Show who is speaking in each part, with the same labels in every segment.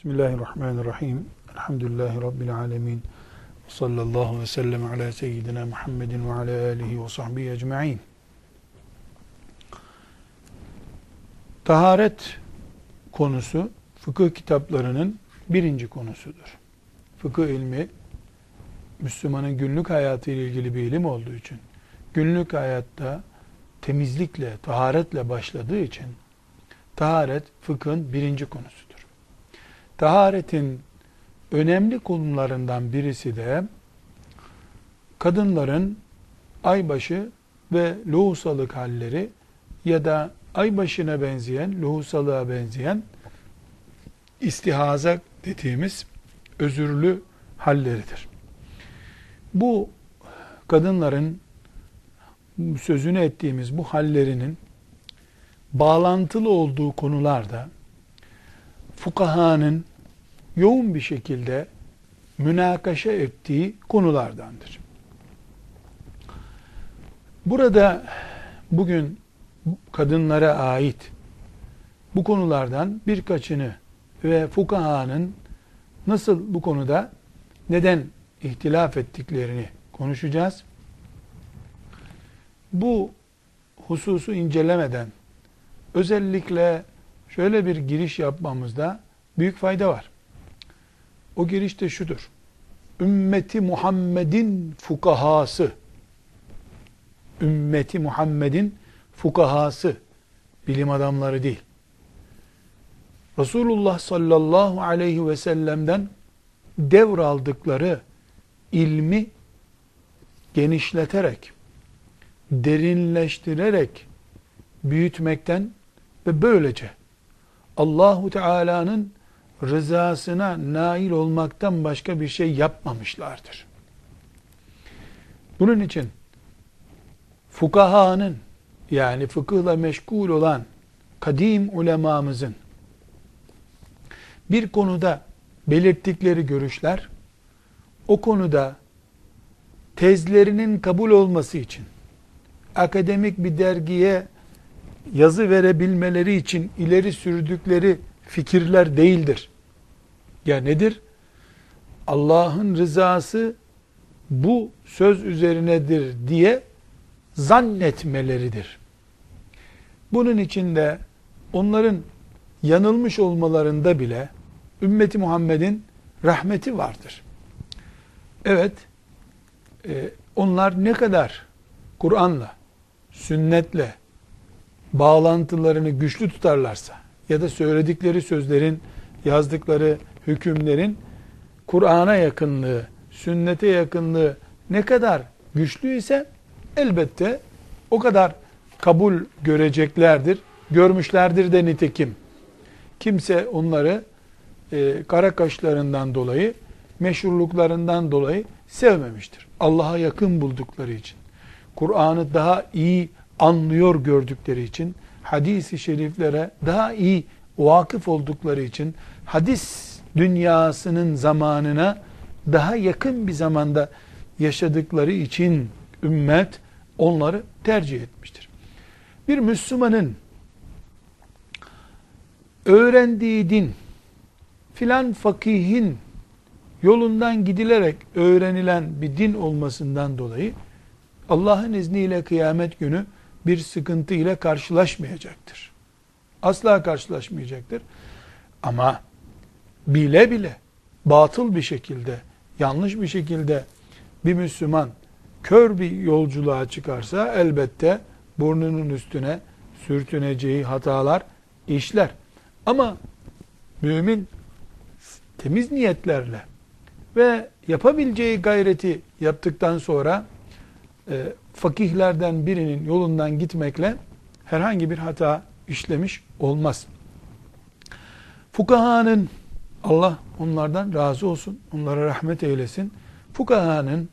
Speaker 1: Bismillahirrahmanirrahim. Elhamdülillahi Rabbil alemin. Sallallahu ve sellem ala seyyidina Muhammedin ve ala alihi ve sahbihi ecma'in. Taharet konusu fıkıh kitaplarının birinci konusudur. Fıkıh ilmi Müslümanın günlük hayatı ile ilgili bir ilim olduğu için günlük hayatta temizlikle, taharetle başladığı için taharet fıkhın birinci konusudur. Taharetin önemli konularından birisi de kadınların aybaşı ve lohusalık halleri ya da aybaşına benzeyen, lohusalığa benzeyen istihaza dediğimiz özürlü halleridir. Bu kadınların sözünü ettiğimiz bu hallerinin bağlantılı olduğu konularda fukahanın yoğun bir şekilde münakaşa ettiği konulardandır. Burada bugün kadınlara ait bu konulardan birkaçını ve fukahanın nasıl bu konuda neden ihtilaf ettiklerini konuşacağız. Bu hususu incelemeden özellikle şöyle bir giriş yapmamızda büyük fayda var. O giriş de şudur. Ümmeti Muhammed'in fukahası, ümmeti Muhammed'in fukahası, bilim adamları değil. Resulullah sallallahu aleyhi ve sellem'den devraldıkları ilmi genişleterek, derinleştirerek büyütmekten ve böylece Allahu Teala'nın rızasına nail olmaktan başka bir şey yapmamışlardır. Bunun için fukahanın yani fıkıhla meşgul olan kadim ulemamızın bir konuda belirttikleri görüşler o konuda tezlerinin kabul olması için akademik bir dergiye yazı verebilmeleri için ileri sürdükleri fikirler değildir. Ya nedir? Allah'ın rızası bu söz üzerinedir diye zannetmeleridir. Bunun içinde onların yanılmış olmalarında bile ümmeti Muhammed'in rahmeti vardır. Evet, e, onlar ne kadar Kur'an'la, sünnetle bağlantılarını güçlü tutarlarsa ya da söyledikleri sözlerin, yazdıkları hükümlerin Kur'an'a yakınlığı, sünnete yakınlığı ne kadar güçlü ise elbette o kadar kabul göreceklerdir. Görmüşlerdir de nitekim. Kimse onları e, kara kaşlarından dolayı, meşhurluklarından dolayı sevmemiştir. Allah'a yakın buldukları için. Kur'an'ı daha iyi anlıyor gördükleri için, hadisi şeriflere daha iyi vakıf oldukları için, hadis dünyasının zamanına daha yakın bir zamanda yaşadıkları için ümmet onları tercih etmiştir. Bir Müslümanın öğrendiği din filan fakihin yolundan gidilerek öğrenilen bir din olmasından dolayı Allah'ın izniyle kıyamet günü bir sıkıntı ile karşılaşmayacaktır. Asla karşılaşmayacaktır. Ama bile bile batıl bir şekilde, yanlış bir şekilde bir Müslüman kör bir yolculuğa çıkarsa elbette burnunun üstüne sürtüneceği hatalar işler. Ama mümin temiz niyetlerle ve yapabileceği gayreti yaptıktan sonra e, fakihlerden birinin yolundan gitmekle herhangi bir hata işlemiş olmaz. Fukahanın Allah onlardan razı olsun, onlara rahmet eylesin. Fukahanın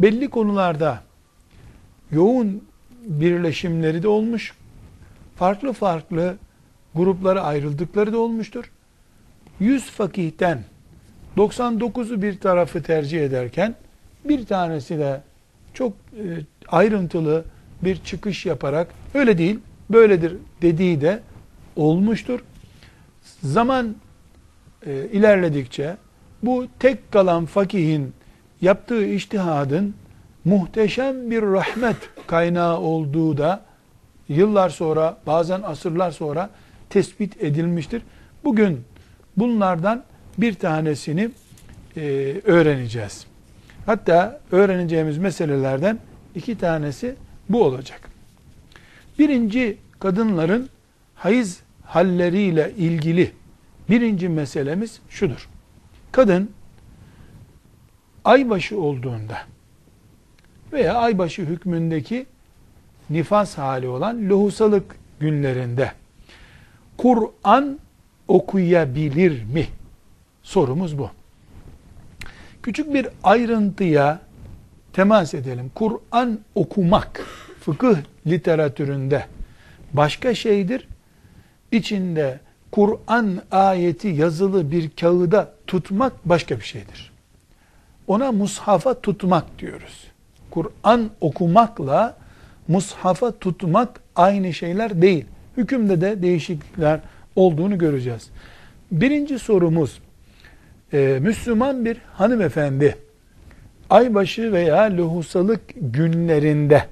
Speaker 1: belli konularda yoğun birleşimleri de olmuş, farklı farklı gruplara ayrıldıkları da olmuştur. 100 fakihten 99'u bir tarafı tercih ederken bir tanesi de çok e, ayrıntılı bir çıkış yaparak öyle değil, böyledir dediği de olmuştur. Zaman e, ilerledikçe bu tek kalan fakihin yaptığı iştihadın muhteşem bir rahmet kaynağı olduğu da yıllar sonra bazen asırlar sonra tespit edilmiştir. Bugün bunlardan bir tanesini e, öğreneceğiz. Hatta öğreneceğimiz meselelerden iki tanesi bu olacak. Birinci kadınların hayız halleriyle ilgili birinci meselemiz şudur. Kadın aybaşı olduğunda veya aybaşı hükmündeki nifas hali olan lohusalık günlerinde Kur'an okuyabilir mi? Sorumuz bu. Küçük bir ayrıntıya temas edelim. Kur'an okumak fıkıh literatüründe başka şeydir. İçinde Kur'an ayeti yazılı bir kağıda tutmak başka bir şeydir. Ona mushafa tutmak diyoruz. Kur'an okumakla mushafa tutmak aynı şeyler değil. Hükümde de değişiklikler olduğunu göreceğiz. Birinci sorumuz, e, Müslüman bir hanımefendi, aybaşı veya lohusalık günlerinde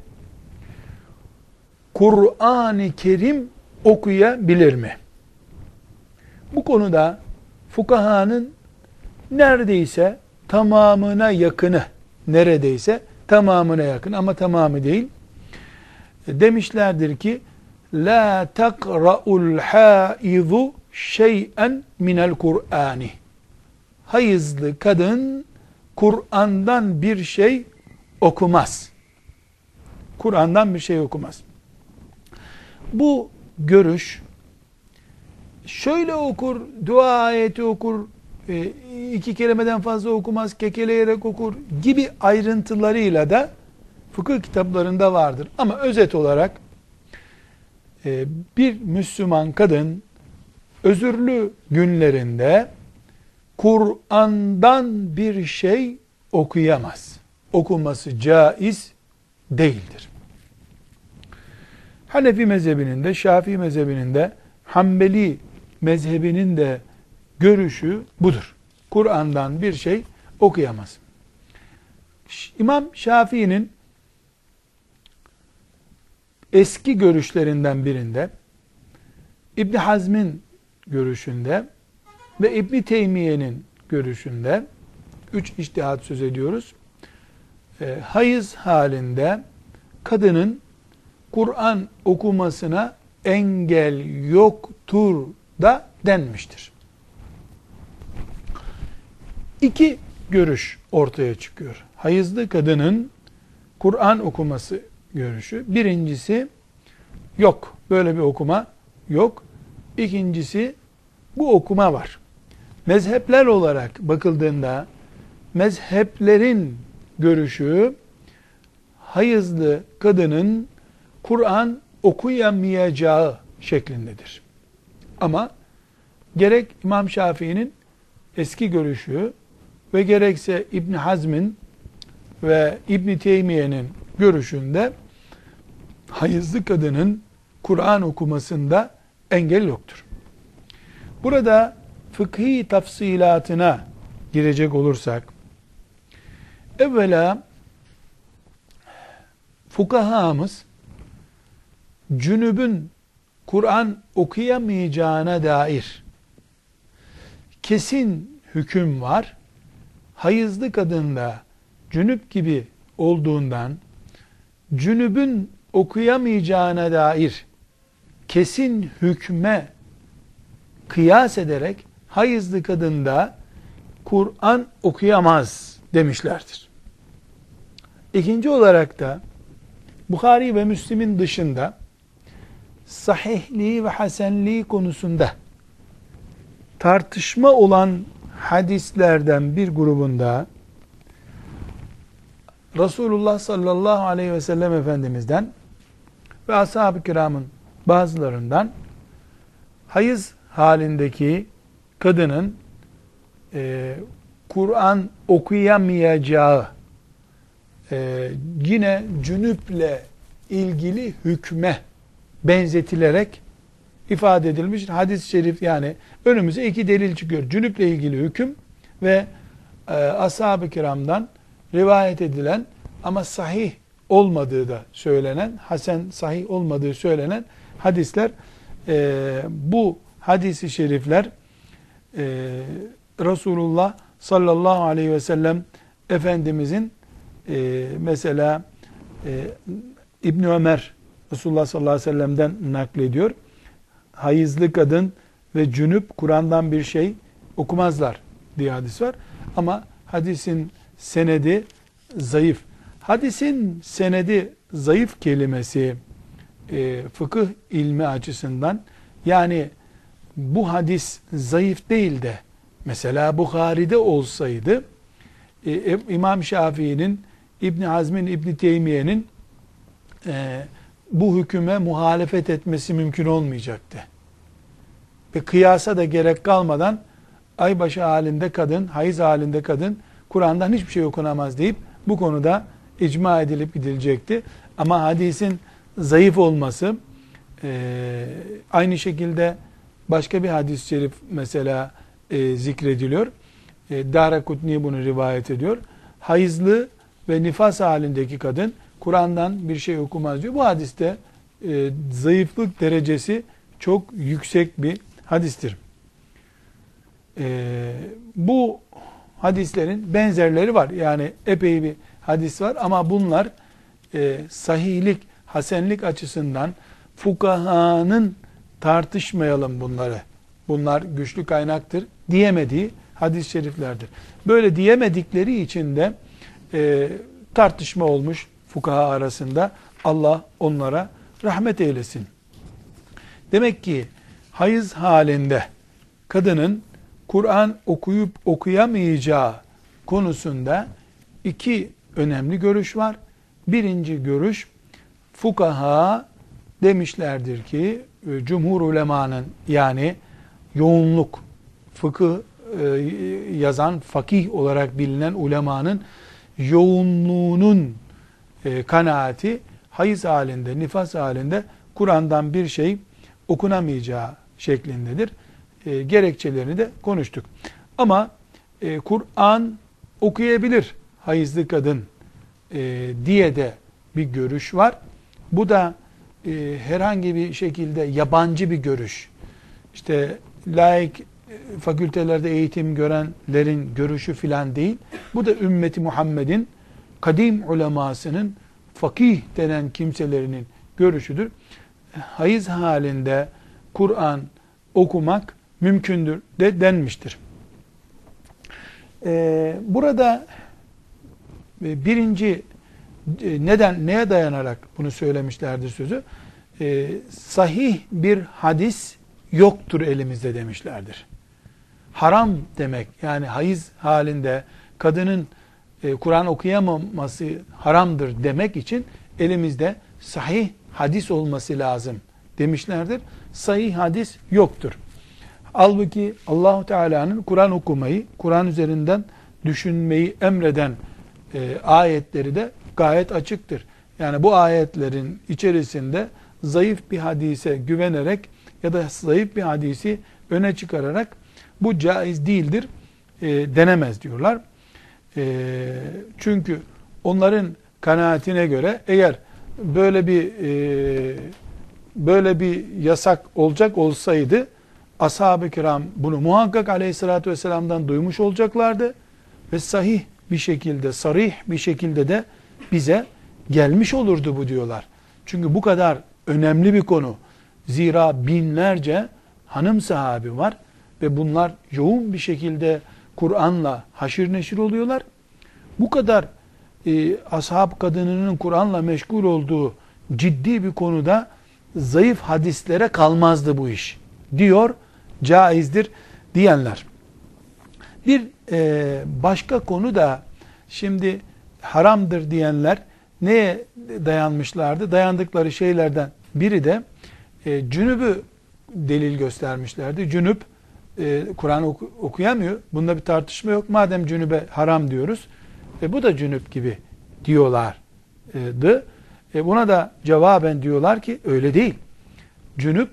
Speaker 1: Kur'an-ı Kerim okuyabilir mi? Bu konuda fukahanın neredeyse tamamına yakını, neredeyse tamamına yakın ama tamamı değil, demişlerdir ki, La takra'ul haizu şey'en minel Kur'ani. Hayızlı kadın Kur'an'dan bir şey okumaz. Kur'an'dan bir şey okumaz. Bu görüş şöyle okur, dua ayeti okur, e, iki kelimeden fazla okumaz, kekeleyerek okur gibi ayrıntılarıyla da fıkıh kitaplarında vardır. Ama özet olarak e, bir Müslüman kadın özürlü günlerinde Kur'an'dan bir şey okuyamaz. Okuması caiz değildir. Hanefi mezhebinin de, Şafii mezhebinin de, Hanbeli mezhebinin de görüşü budur. Kur'an'dan bir şey okuyamaz. İmam Şafii'nin eski görüşlerinden birinde İbni Hazm'in görüşünde ve İbni Teymiye'nin görüşünde üç iştihat söz ediyoruz. E, hayız halinde kadının Kur'an okumasına engel yoktur da denmiştir. İki görüş ortaya çıkıyor. Hayızlı kadının Kur'an okuması görüşü. Birincisi yok. Böyle bir okuma yok. İkincisi bu okuma var. Mezhepler olarak bakıldığında mezheplerin görüşü hayızlı kadının Kur'an okuyamayacağı şeklindedir. Ama gerek İmam Şafii'nin eski görüşü ve gerekse İbn Hazm'in ve İbn Teymiye'nin görüşünde hayızlı kadının Kur'an okumasında engel yoktur. Burada fıkhi tafsilatına girecek olursak, evvela fukahamız cünübün Kur'an okuyamayacağına dair kesin hüküm var. Hayızlı kadında cünüp gibi olduğundan cünübün okuyamayacağına dair kesin hükme kıyas ederek hayızlı kadında Kur'an okuyamaz demişlerdir. İkinci olarak da Bukhari ve Müslim'in dışında sahihliği ve hasenliği konusunda tartışma olan hadislerden bir grubunda Resulullah sallallahu aleyhi ve sellem Efendimiz'den ve ashab-ı kiramın bazılarından hayız halindeki kadının e, Kur'an okuyamayacağı e, yine cünüple ilgili hükme benzetilerek ifade edilmiş hadis-i şerif yani önümüze iki delil çıkıyor. Cünüple ilgili hüküm ve e, ashab-ı kiramdan rivayet edilen ama sahih olmadığı da söylenen, hasen sahih olmadığı söylenen hadisler e, bu hadisi şerifler e, Resulullah sallallahu aleyhi ve sellem Efendimizin e, mesela e, İbni Ömer Resulullah sallallahu aleyhi ve sellem'den naklediyor. Hayızlı kadın ve cünüp Kur'an'dan bir şey okumazlar diye hadis var. Ama hadisin senedi zayıf. Hadisin senedi zayıf kelimesi e, fıkıh ilmi açısından yani bu hadis zayıf değil de mesela Bukhari'de olsaydı e, İmam Şafii'nin İbn Hazm'in İbn Teymiye'nin e, bu hüküme muhalefet etmesi mümkün olmayacaktı. Ve kıyasa da gerek kalmadan aybaşı halinde kadın, hayız halinde kadın Kur'an'dan hiçbir şey okunamaz deyip bu konuda icma edilip gidilecekti. Ama hadisin zayıf olması e, aynı şekilde başka bir hadis-i şerif mesela e, zikrediliyor. E, Dara Kutni bunu rivayet ediyor. Hayızlı ve nifas halindeki kadın Kur'an'dan bir şey okumaz diyor. Bu hadiste e, zayıflık derecesi çok yüksek bir hadistir. E, bu hadislerin benzerleri var. Yani epey bir hadis var ama bunlar e, sahihlik, hasenlik açısından fukahanın tartışmayalım bunları. Bunlar güçlü kaynaktır diyemediği hadis-i şeriflerdir. Böyle diyemedikleri için de e, tartışma olmuş fukaha arasında. Allah onlara rahmet eylesin. Demek ki hayız halinde kadının Kur'an okuyup okuyamayacağı konusunda iki önemli görüş var. Birinci görüş fukaha demişlerdir ki cumhur ulemanın yani yoğunluk fıkıh e, yazan fakih olarak bilinen ulemanın yoğunluğunun e, kanaati hayız halinde, nifas halinde Kur'an'dan bir şey okunamayacağı şeklindedir. E, gerekçelerini de konuştuk. Ama e, Kur'an okuyabilir hayızlı kadın e, diye de bir görüş var. Bu da e, herhangi bir şekilde yabancı bir görüş. İşte laik e, fakültelerde eğitim görenlerin görüşü filan değil. Bu da ümmeti Muhammed'in kadim ulemasının fakih denen kimselerinin görüşüdür. Hayız halinde Kur'an okumak mümkündür de denmiştir. Ee, burada e, birinci neden neye dayanarak bunu söylemişlerdir sözü? Ee, sahih bir hadis yoktur elimizde demişlerdir. Haram demek yani hayız halinde kadının e, Kur'an okuyamaması haramdır demek için elimizde sahih hadis olması lazım demişlerdir. Sahih hadis yoktur. Halbuki Allahu Teala'nın Kur'an okumayı, Kur'an üzerinden düşünmeyi emreden e, ayetleri de gayet açıktır. Yani bu ayetlerin içerisinde zayıf bir hadise güvenerek ya da zayıf bir hadisi öne çıkararak bu caiz değildir e, denemez diyorlar. E, çünkü onların kanaatine göre eğer böyle bir e, böyle bir yasak olacak olsaydı ashab-ı kiram bunu muhakkak aleyhissalatü vesselam'dan duymuş olacaklardı ve sahih bir şekilde, sarih bir şekilde de bize gelmiş olurdu bu diyorlar. Çünkü bu kadar önemli bir konu. Zira binlerce hanım sahabi var ve bunlar yoğun bir şekilde Kur'an'la haşir neşir oluyorlar. Bu kadar e, ashab kadınının Kur'an'la meşgul olduğu ciddi bir konuda zayıf hadislere kalmazdı bu iş diyor caizdir diyenler. Bir e, başka konu da şimdi haramdır diyenler neye dayanmışlardı? Dayandıkları şeylerden biri de e, cünübü delil göstermişlerdi. Cünüp e, Kur'an oku, okuyamıyor. Bunda bir tartışma yok. Madem cünübe haram diyoruz. E, bu da cünüp gibi diyorlardı. E, buna da cevaben diyorlar ki öyle değil. Cünüp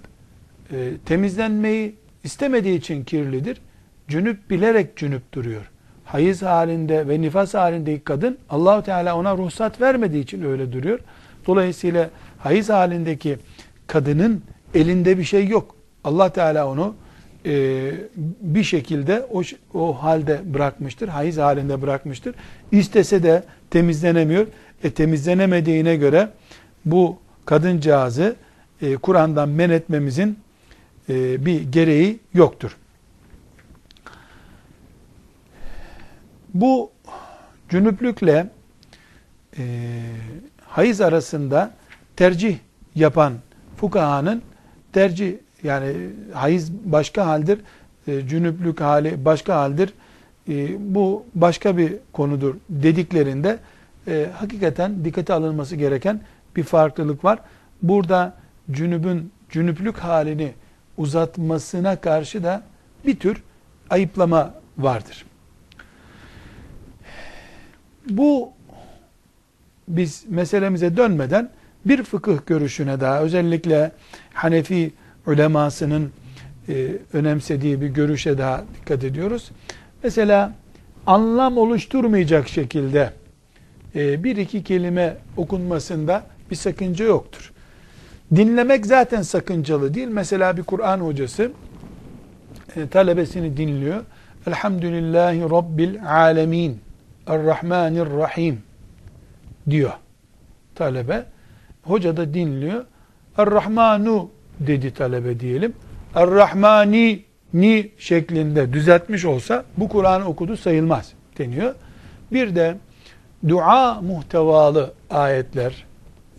Speaker 1: e, temizlenmeyi istemediği için kirlidir. Cünüp bilerek cünüp duruyor. Hayız halinde ve nifas halindeki kadın Allahu Teala ona ruhsat vermediği için öyle duruyor. Dolayısıyla hayız halindeki kadının elinde bir şey yok. Allah Teala onu e, bir şekilde o, o halde bırakmıştır. Hayız halinde bırakmıştır. İstese de temizlenemiyor. E, temizlenemediğine göre bu kadıncağızı e, Kur'an'dan men etmemizin e, bir gereği yoktur. Bu cünüplükle e, hayız arasında tercih yapan fukahanın tercih yani hayız başka haldir, e, cünüplük hali başka haldir, e, bu başka bir konudur dediklerinde e, hakikaten dikkate alınması gereken bir farklılık var. Burada cünübün cünüplük halini uzatmasına karşı da bir tür ayıplama vardır. Bu biz meselemize dönmeden bir fıkıh görüşüne daha özellikle Hanefi ulemasının e, önemsediği bir görüşe daha dikkat ediyoruz. Mesela anlam oluşturmayacak şekilde e, bir iki kelime okunmasında bir sakınca yoktur. Dinlemek zaten sakıncalı değil. Mesela bir Kur'an hocası e, talebesini dinliyor. Elhamdülillahi Rabbil alemin. Errahmanirrahim diyor talebe. Hoca da dinliyor. Errahmanu dedi talebe diyelim. Errahmani ni şeklinde düzeltmiş olsa bu Kur'an okudu sayılmaz deniyor. Bir de dua muhtevalı ayetler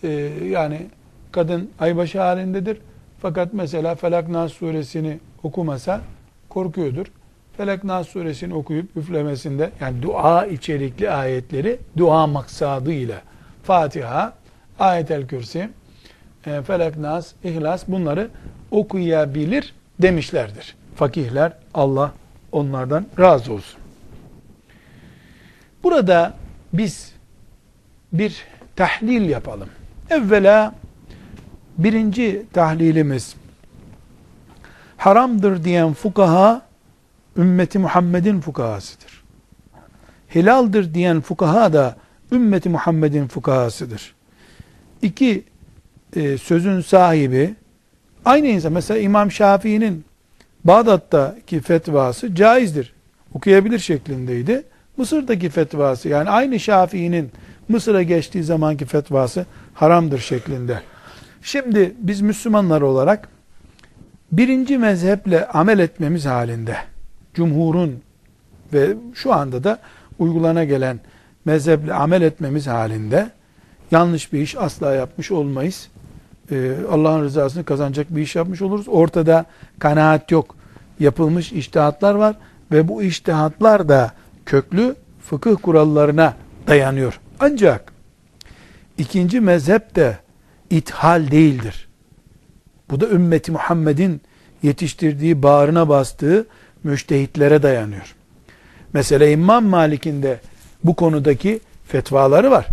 Speaker 1: e, yani kadın aybaşı halindedir. Fakat mesela Felak Nas suresini okumasa korkuyordur. Felak Nas suresini okuyup üflemesinde yani dua içerikli ayetleri dua maksadıyla Fatiha, Ayet-el Kürsi, e, Felak Nas, İhlas bunları okuyabilir demişlerdir. Fakihler Allah onlardan razı olsun. Burada biz bir tahlil yapalım. Evvela birinci tahlilimiz haramdır diyen fukaha ümmeti Muhammed'in fukahasıdır. Helaldir diyen fukaha da ümmeti Muhammed'in fukahasıdır. İki e, sözün sahibi aynı insan. Mesela İmam Şafii'nin Bağdat'taki fetvası caizdir. Okuyabilir şeklindeydi. Mısır'daki fetvası yani aynı Şafii'nin Mısır'a geçtiği zamanki fetvası haramdır şeklinde. Şimdi biz Müslümanlar olarak birinci mezheple amel etmemiz halinde cumhurun ve şu anda da uygulana gelen mezheple amel etmemiz halinde yanlış bir iş asla yapmış olmayız. Ee, Allah'ın rızasını kazanacak bir iş yapmış oluruz. Ortada kanaat yok. Yapılmış iştihatlar var ve bu iştihatlar da köklü fıkıh kurallarına dayanıyor. Ancak ikinci mezhep de ithal değildir. Bu da ümmeti Muhammed'in yetiştirdiği, bağrına bastığı müştehitlere dayanıyor. Mesela İmam Malik'in de bu konudaki fetvaları var.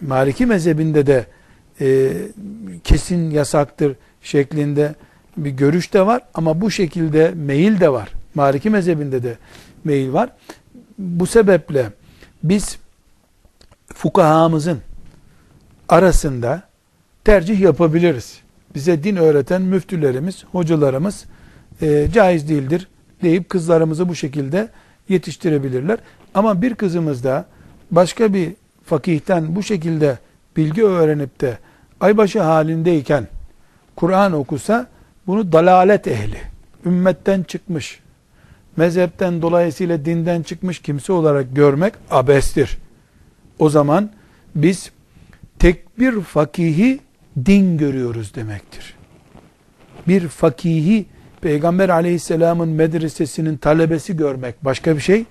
Speaker 1: Maliki mezhebinde de e, kesin yasaktır şeklinde bir görüş de var ama bu şekilde meyil de var. Maliki mezhebinde de meyil var. Bu sebeple biz fukahamızın arasında tercih yapabiliriz. Bize din öğreten müftülerimiz, hocalarımız e, caiz değildir deyip kızlarımızı bu şekilde yetiştirebilirler. Ama bir kızımız da başka bir fakihten bu şekilde bilgi öğrenip de aybaşı halindeyken Kur'an okusa bunu dalalet ehli, ümmetten çıkmış, mezhepten dolayısıyla dinden çıkmış kimse olarak görmek abestir. O zaman biz tek bir fakihi din görüyoruz demektir. Bir fakihi Peygamber aleyhisselamın medresesinin talebesi görmek başka bir şey,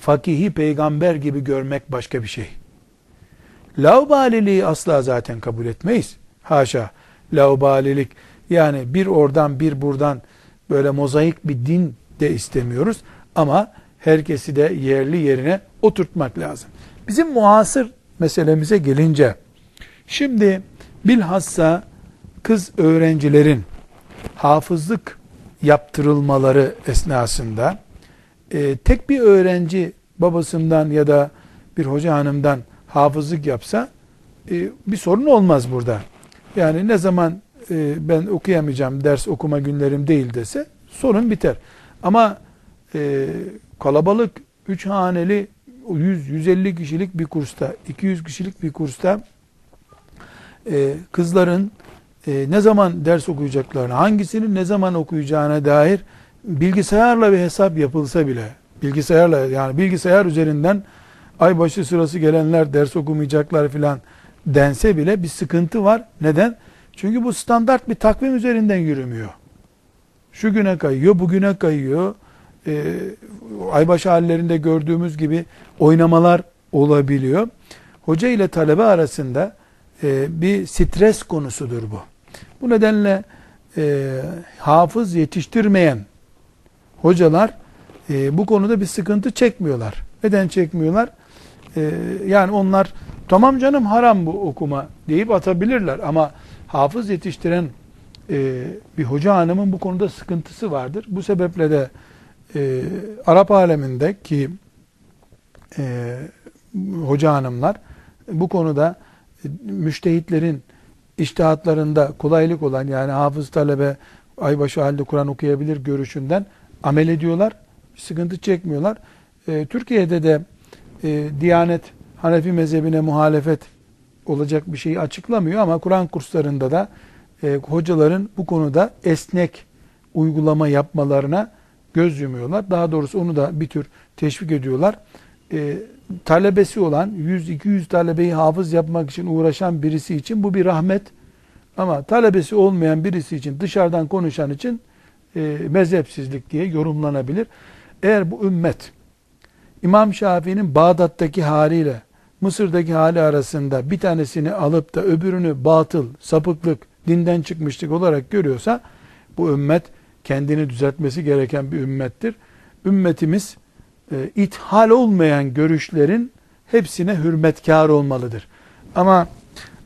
Speaker 1: fakihi peygamber gibi görmek başka bir şey. Laubaliliği asla zaten kabul etmeyiz. Haşa. Laubalilik yani bir oradan bir buradan böyle mozaik bir din de istemiyoruz. Ama herkesi de yerli yerine oturtmak lazım. Bizim muasır meselemize gelince şimdi bilhassa kız öğrencilerin hafızlık yaptırılmaları esnasında e, tek bir öğrenci babasından ya da bir hoca hanımdan hafızlık yapsa e, bir sorun olmaz burada. Yani ne zaman e, ben okuyamayacağım ders okuma günlerim değil dese sorun biter. Ama e, kalabalık üç haneli 100-150 kişilik bir kursta 200 kişilik bir kursta e, kızların e, ne zaman ders okuyacaklarını hangisini ne zaman okuyacağına dair bilgisayarla bir hesap yapılsa bile bilgisayarla yani bilgisayar üzerinden aybaşı sırası gelenler ders okumayacaklar filan dense bile bir sıkıntı var. Neden? Çünkü bu standart bir takvim üzerinden yürümüyor. Şu güne kayıyor, bugüne kayıyor. Ee, aybaşı hallerinde gördüğümüz gibi oynamalar olabiliyor. Hoca ile talebe arasında e, bir stres konusudur bu. Bu nedenle e, hafız yetiştirmeyen hocalar e, bu konuda bir sıkıntı çekmiyorlar. Neden çekmiyorlar? E, yani onlar tamam canım haram bu okuma deyip atabilirler ama hafız yetiştiren e, bir hoca hanımın bu konuda sıkıntısı vardır. Bu sebeple de e, Arap aleminde ki e, hoca hanımlar bu konuda e, müştehitlerin iştihatlarında kolaylık olan yani hafız talebe aybaşı halde Kur'an okuyabilir görüşünden amel ediyorlar. Sıkıntı çekmiyorlar. E, Türkiye'de de e, Diyanet Hanefi mezhebine muhalefet olacak bir şeyi açıklamıyor ama Kur'an kurslarında da e, hocaların bu konuda esnek uygulama yapmalarına göz yumuyorlar. Daha doğrusu onu da bir tür teşvik ediyorlar. E, talebesi olan 100-200 talebeyi hafız yapmak için uğraşan birisi için bu bir rahmet. Ama talebesi olmayan birisi için dışarıdan konuşan için e, mezhepsizlik diye yorumlanabilir. Eğer bu ümmet İmam Şafii'nin Bağdat'taki haliyle Mısır'daki hali arasında bir tanesini alıp da öbürünü batıl, sapıklık, dinden çıkmışlık olarak görüyorsa bu ümmet kendini düzeltmesi gereken bir ümmettir. Ümmetimiz e, ithal olmayan görüşlerin hepsine hürmetkar olmalıdır. Ama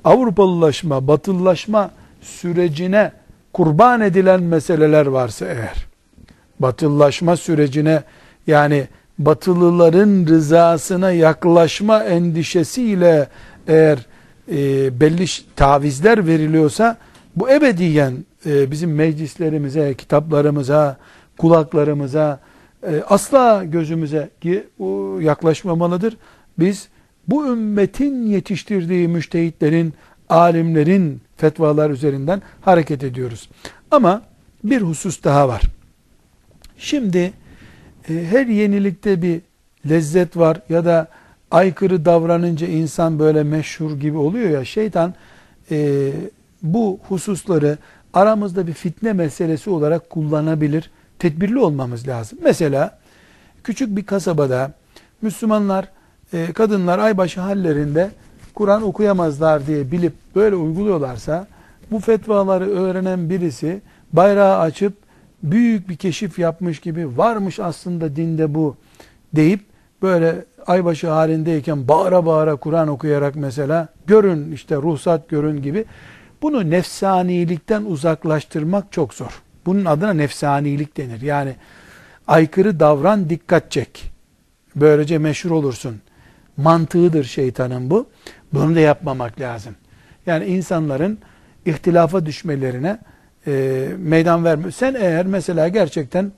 Speaker 1: Avrupalılaşma, batıllaşma sürecine kurban edilen meseleler varsa eğer, batıllaşma sürecine yani batılıların rızasına yaklaşma endişesiyle eğer e, belli tavizler veriliyorsa bu ebediyen e, bizim meclislerimize, kitaplarımıza, kulaklarımıza, e, asla gözümüze yaklaşmamalıdır. Biz bu ümmetin yetiştirdiği müştehitlerin, alimlerin fetvalar üzerinden hareket ediyoruz. Ama bir husus daha var. Şimdi e, her yenilikte bir lezzet var ya da aykırı davranınca insan böyle meşhur gibi oluyor ya şeytan e, bu hususları aramızda bir fitne meselesi olarak kullanabilir. Tedbirli olmamız lazım. Mesela küçük bir kasabada Müslümanlar, e, kadınlar aybaşı hallerinde Kur'an okuyamazlar diye bilip böyle uyguluyorlarsa bu fetvaları öğrenen birisi bayrağı açıp büyük bir keşif yapmış gibi varmış aslında dinde bu deyip böyle aybaşı halindeyken bağıra bağıra Kur'an okuyarak mesela görün işte ruhsat görün gibi bunu nefsanilikten uzaklaştırmak çok zor. Bunun adına nefsanilik denir. Yani aykırı davran dikkat çek. Böylece meşhur olursun. Mantığıdır şeytanın bu. Bunu da yapmamak lazım. Yani insanların ihtilafa düşmelerine e, meydan vermiyor. Sen eğer mesela gerçekten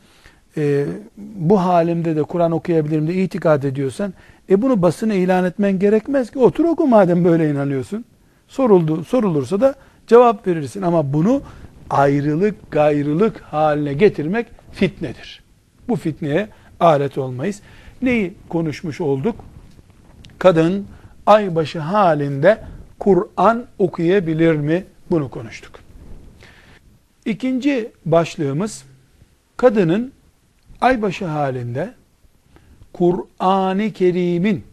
Speaker 1: e, bu halimde de Kur'an okuyabilirim de itikad ediyorsan e bunu basına ilan etmen gerekmez ki. Otur oku madem böyle inanıyorsun. Soruldu, sorulursa da cevap verirsin. Ama bunu ayrılık, gayrılık haline getirmek fitnedir. Bu fitneye alet olmayız. Neyi konuşmuş olduk? Kadın aybaşı halinde Kur'an okuyabilir mi? Bunu konuştuk. İkinci başlığımız kadının aybaşı halinde Kur'an-ı Kerim'in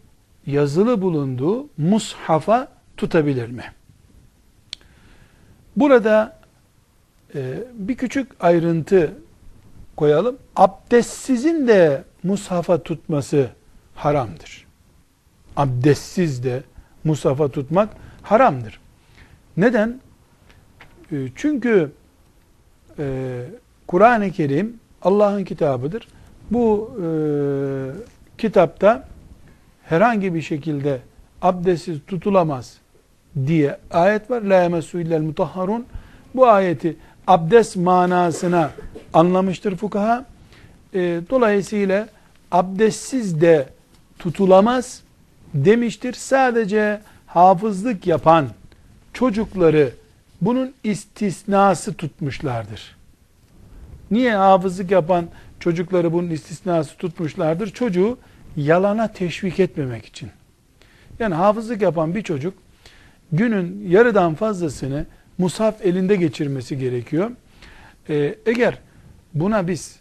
Speaker 1: yazılı bulunduğu mushafa tutabilir mi? Burada e, bir küçük ayrıntı koyalım. Abdestsizin de mushafa tutması haramdır. Abdestsiz de mushafa tutmak haramdır. Neden? E, çünkü e, Kur'an-ı Kerim Allah'ın kitabıdır. Bu e, kitapta herhangi bir şekilde abdestsiz tutulamaz diye ayet var. La yemesu illel mutahharun. Bu ayeti abdest manasına anlamıştır fukaha. E, dolayısıyla abdestsiz de tutulamaz demiştir. Sadece hafızlık yapan çocukları bunun istisnası tutmuşlardır. Niye hafızlık yapan çocukları bunun istisnası tutmuşlardır? Çocuğu yalana teşvik etmemek için. Yani hafızlık yapan bir çocuk günün yarıdan fazlasını musaf elinde geçirmesi gerekiyor. Ee, eğer buna biz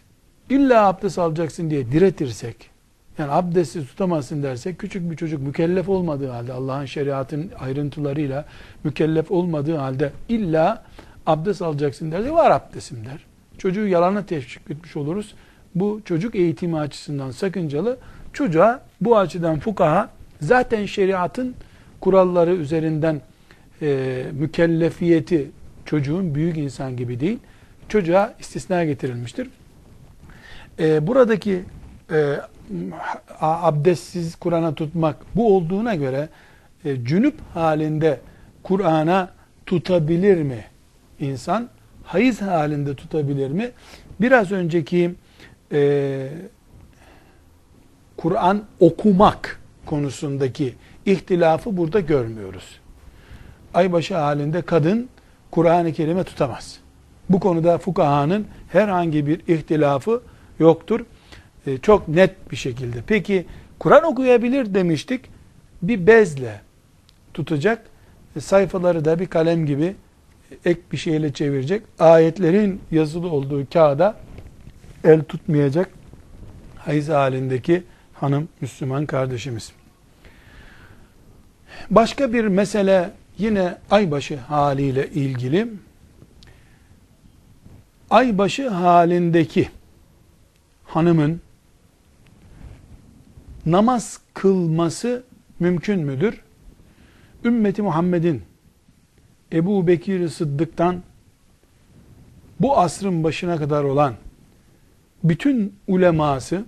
Speaker 1: illa abdest alacaksın diye diretirsek, yani abdesti tutamazsın dersek, küçük bir çocuk mükellef olmadığı halde, Allah'ın şeriatın ayrıntılarıyla mükellef olmadığı halde illa abdest alacaksın derse var abdestim der. Çocuğu yalana teşvik etmiş oluruz. Bu çocuk eğitimi açısından sakıncalı. Çocuğa bu açıdan fukaha zaten şeriatın kuralları üzerinden e, mükellefiyeti çocuğun büyük insan gibi değil. Çocuğa istisna getirilmiştir. E, buradaki e, abdestsiz Kur'an'a tutmak bu olduğuna göre e, cünüp halinde Kur'an'a tutabilir mi insan? Hayız halinde tutabilir mi? Biraz önceki e, Kur'an okumak konusundaki ihtilafı burada görmüyoruz. Aybaşı halinde kadın Kur'an-ı Kerim'e tutamaz. Bu konuda fukahanın herhangi bir ihtilafı yoktur. E, çok net bir şekilde. Peki Kur'an okuyabilir demiştik. Bir bezle tutacak. E, sayfaları da bir kalem gibi ek bir şeyle çevirecek. Ayetlerin yazılı olduğu kağıda el tutmayacak. Hayız halindeki hanım Müslüman kardeşimiz. Başka bir mesele yine aybaşı haliyle ilgili. Aybaşı halindeki hanımın namaz kılması mümkün müdür? Ümmeti Muhammed'in Ebu Bekir Sıddık'tan bu asrın başına kadar olan bütün uleması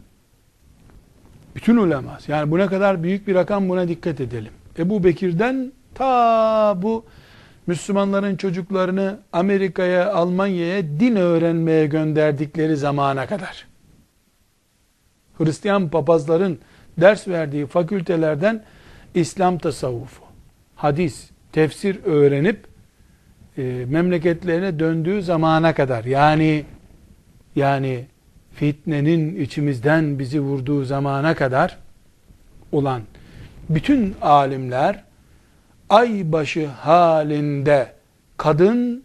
Speaker 1: bütün uleması yani bu ne kadar büyük bir rakam buna dikkat edelim. Ebu Bekir'den ta bu Müslümanların çocuklarını Amerika'ya, Almanya'ya din öğrenmeye gönderdikleri zamana kadar. Hristiyan papazların ders verdiği fakültelerden İslam tasavvufu, hadis, tefsir öğrenip e, memleketlerine döndüğü zamana kadar yani yani fitnenin içimizden bizi vurduğu zamana kadar olan bütün alimler aybaşı halinde kadın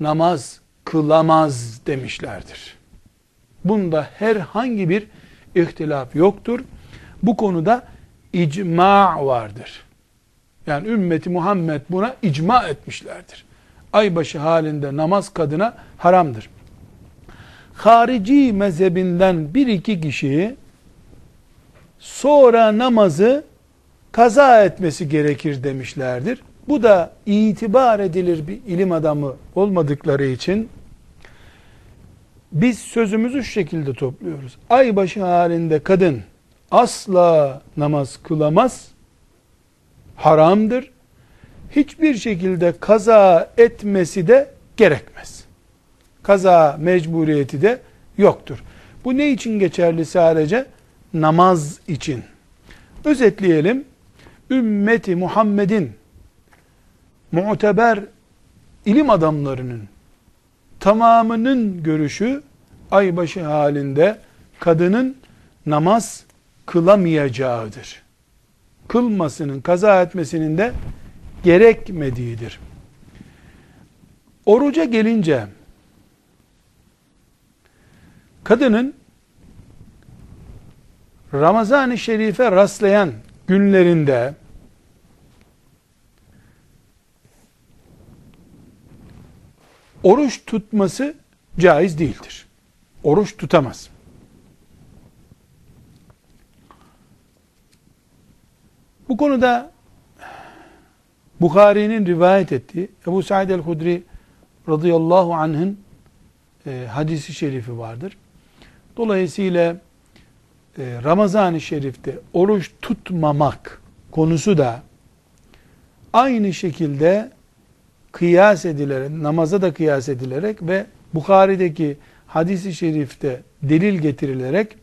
Speaker 1: namaz kılamaz demişlerdir. Bunda herhangi bir ihtilaf yoktur. Bu konuda icma vardır. Yani ümmeti Muhammed buna icma etmişlerdir. Aybaşı halinde namaz kadına haramdır. Harici mezhebinden bir iki kişi sonra namazı kaza etmesi gerekir demişlerdir. Bu da itibar edilir bir ilim adamı olmadıkları için biz sözümüzü şu şekilde topluyoruz. Aybaşı halinde kadın asla namaz kılamaz, haramdır. Hiçbir şekilde kaza etmesi de gerekmez. Kaza mecburiyeti de yoktur. Bu ne için geçerli sadece? Namaz için. Özetleyelim. Ümmeti Muhammed'in muteber ilim adamlarının tamamının görüşü aybaşı halinde kadının namaz kılamayacağıdır. Kılmasının, kaza etmesinin de gerekmediğidir. Oruca gelince kadının Ramazan-ı Şerif'e rastlayan günlerinde oruç tutması caiz değildir. Oruç tutamaz. Bu konuda Bukhari'nin rivayet ettiği Ebu Sa'id el-Hudri radıyallahu anh'ın e, hadisi şerifi vardır. Dolayısıyla Ramazan-ı Şerif'te oruç tutmamak konusu da aynı şekilde kıyas edilerek, namaza da kıyas edilerek ve Bukhari'deki hadisi şerifte delil getirilerek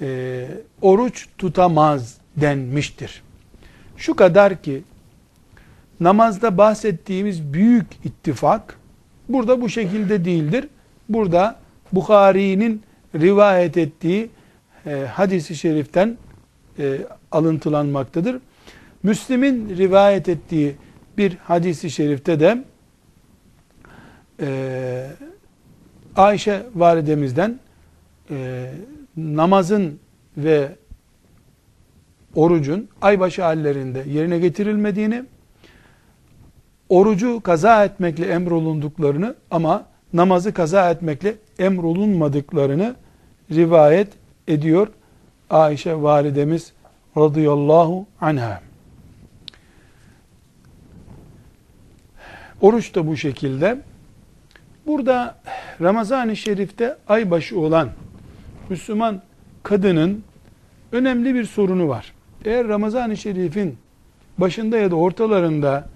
Speaker 1: e, oruç tutamaz denmiştir. Şu kadar ki namazda bahsettiğimiz büyük ittifak burada bu şekilde değildir. Burada Bukhari'nin rivayet ettiği e, hadisi şeriften e, alıntılanmaktadır. Müslim'in rivayet ettiği bir hadisi şerifte de e, Ayşe validemizden e, namazın ve orucun aybaşı hallerinde yerine getirilmediğini, orucu kaza etmekle emrolunduklarını ama namazı kaza etmekle emrolunmadıklarını rivayet ediyor Ayşe validemiz radıyallahu anha. Oruç da bu şekilde. Burada Ramazan-ı Şerif'te aybaşı olan Müslüman kadının önemli bir sorunu var. Eğer Ramazan-ı Şerif'in başında ya da ortalarında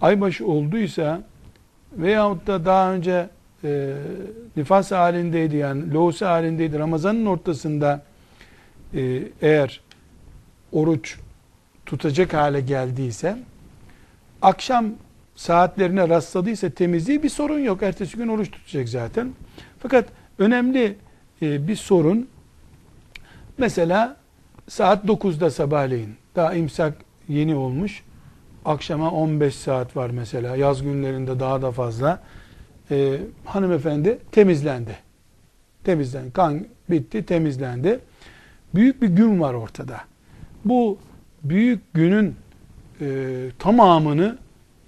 Speaker 1: aybaşı olduysa veyahut da daha önce e, nifas halindeydi yani loğusa halindeydi Ramazan'ın ortasında e, eğer oruç tutacak hale geldiyse akşam saatlerine rastladıysa temizliği bir sorun yok. Ertesi gün oruç tutacak zaten. Fakat önemli e, bir sorun mesela saat 9'da sabahleyin daha imsak yeni olmuş akşama 15 saat var mesela yaz günlerinde daha da fazla e, hanımefendi temizlendi temizlendi kan bitti temizlendi büyük bir gün var ortada bu büyük günün e, tamamını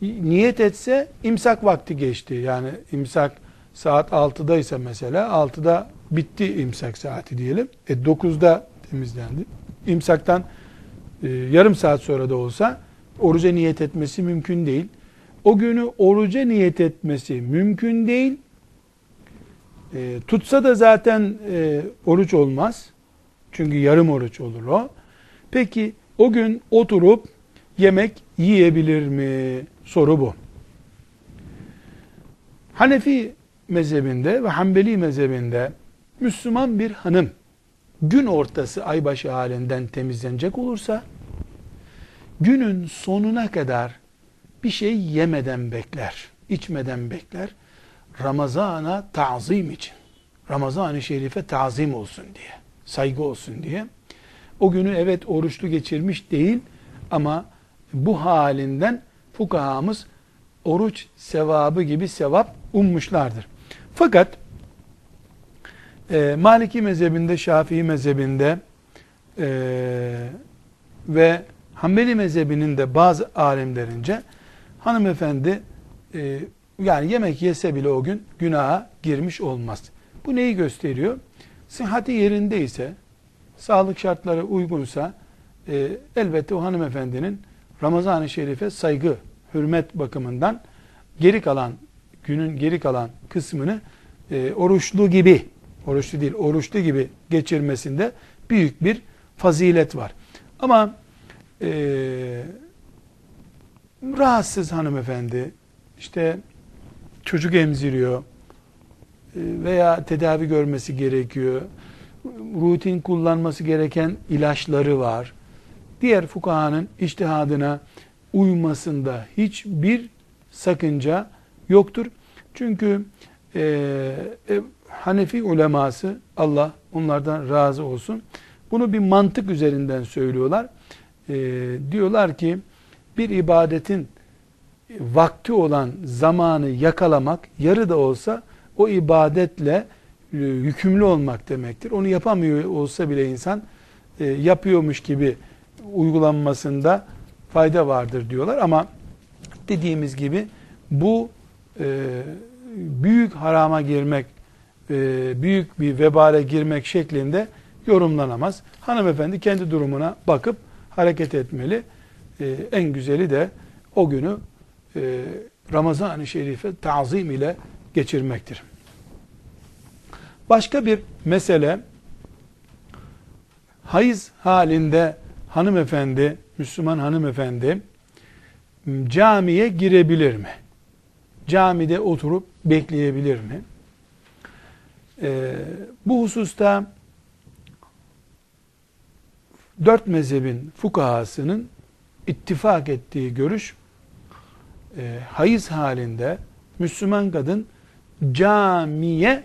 Speaker 1: niyet etse imsak vakti geçti. Yani imsak saat 6'da ise mesela 6'da bitti imsak saati diyelim. E 9'da temizlendi. İmsaktan e, yarım saat sonra da olsa oruca niyet etmesi mümkün değil. O günü oruca niyet etmesi mümkün değil. E, tutsa da zaten e, oruç olmaz. Çünkü yarım oruç olur o. Peki o gün oturup yemek yiyebilir mi? Soru bu. Hanefi mezhebinde ve Hanbeli mezhebinde Müslüman bir hanım gün ortası aybaşı halinden temizlenecek olursa günün sonuna kadar bir şey yemeden bekler, içmeden bekler. Ramazana tazim için. Ramazan-ı Şerif'e tazim olsun diye, saygı olsun diye. O günü evet oruçlu geçirmiş değil ama bu halinden fukahamız oruç sevabı gibi sevap ummuşlardır. Fakat e, Maliki mezhebinde, Şafii mezhebinde e, ve Hanbeli mezhebinin de bazı alimlerince hanımefendi e, yani yemek yese bile o gün günaha girmiş olmaz. Bu neyi gösteriyor? Sıhhati yerindeyse, sağlık şartları uygunsa e, elbette o hanımefendinin Ramazan-ı Şerif'e saygı, hürmet bakımından geri kalan, günün geri kalan kısmını e, oruçlu gibi, oruçlu değil, oruçlu gibi geçirmesinde büyük bir fazilet var. Ama e, rahatsız hanımefendi, işte çocuk emziriyor e, veya tedavi görmesi gerekiyor, rutin kullanması gereken ilaçları var, diğer fukahanın iştihadına uymasında hiçbir sakınca yoktur. Çünkü e, e, Hanefi uleması Allah onlardan razı olsun. Bunu bir mantık üzerinden söylüyorlar. E, diyorlar ki bir ibadetin vakti olan zamanı yakalamak yarı da olsa o ibadetle e, yükümlü olmak demektir. Onu yapamıyor olsa bile insan e, yapıyormuş gibi uygulanmasında fayda vardır diyorlar ama dediğimiz gibi bu e, büyük harama girmek, e, büyük bir vebale girmek şeklinde yorumlanamaz. Hanımefendi kendi durumuna bakıp hareket etmeli. E, en güzeli de o günü e, Ramazan-ı Şerif'e tazim ile geçirmektir. Başka bir mesele hayız halinde hanımefendi, Müslüman hanımefendi camiye girebilir mi? Camide oturup bekleyebilir mi? Ee, bu hususta dört mezhebin fukahasının ittifak ettiği görüş e, hayız halinde Müslüman kadın camiye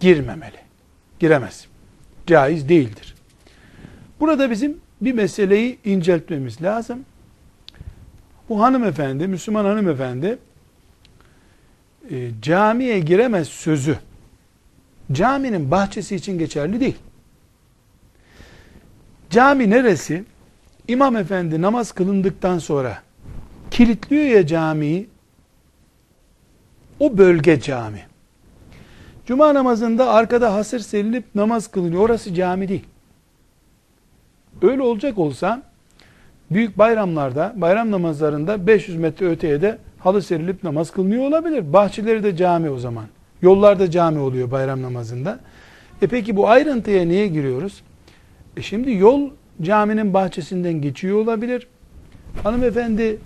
Speaker 1: girmemeli. Giremez. Caiz değildir. Burada bizim bir meseleyi inceltmemiz lazım. Bu hanımefendi, Müslüman hanımefendi e, camiye giremez sözü caminin bahçesi için geçerli değil. Cami neresi? İmam efendi namaz kılındıktan sonra kilitliyor ya camiyi. O bölge cami. Cuma namazında arkada hasır serilip namaz kılınıyor. Orası cami değil. Öyle olacak olsa büyük bayramlarda, bayram namazlarında 500 metre öteye de halı serilip namaz kılınıyor olabilir. Bahçeleri de cami o zaman. Yollarda cami oluyor bayram namazında. E peki bu ayrıntıya niye giriyoruz? E şimdi yol caminin bahçesinden geçiyor olabilir. Hanımefendi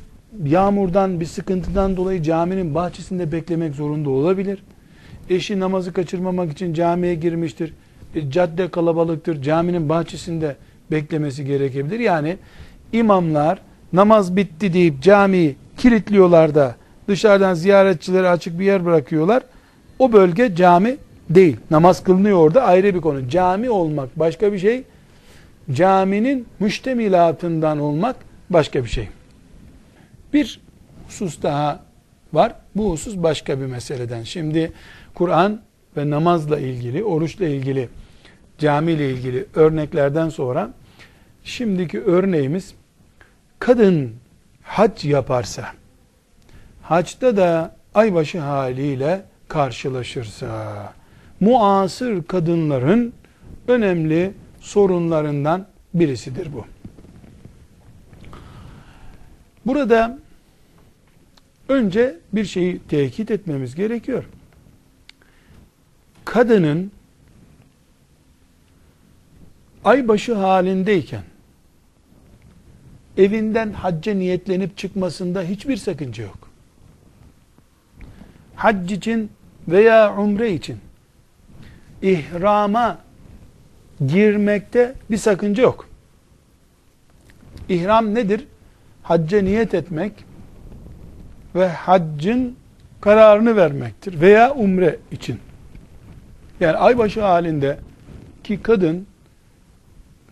Speaker 1: yağmurdan bir sıkıntıdan dolayı caminin bahçesinde beklemek zorunda olabilir. Eşi namazı kaçırmamak için camiye girmiştir. E, cadde kalabalıktır. Caminin bahçesinde beklemesi gerekebilir. Yani imamlar namaz bitti deyip camiyi kilitliyorlar da dışarıdan ziyaretçileri açık bir yer bırakıyorlar. O bölge cami değil. Namaz kılınıyor orada ayrı bir konu. Cami olmak başka bir şey. Caminin müştemilatından olmak başka bir şey. Bir husus daha var. Bu husus başka bir meseleden. Şimdi Kur'an ve namazla ilgili, oruçla ilgili, camiyle ilgili örneklerden sonra şimdiki örneğimiz kadın hac yaparsa hacda da aybaşı haliyle karşılaşırsa muasır kadınların önemli sorunlarından birisidir bu. Burada önce bir şeyi tekit etmemiz gerekiyor. Kadının aybaşı halindeyken evinden hacca niyetlenip çıkmasında hiçbir sakınca yok. Hac için veya umre için ihrama girmekte bir sakınca yok. İhram nedir? Hacca niyet etmek ve haccın kararını vermektir. Veya umre için. Yani aybaşı halinde ki kadın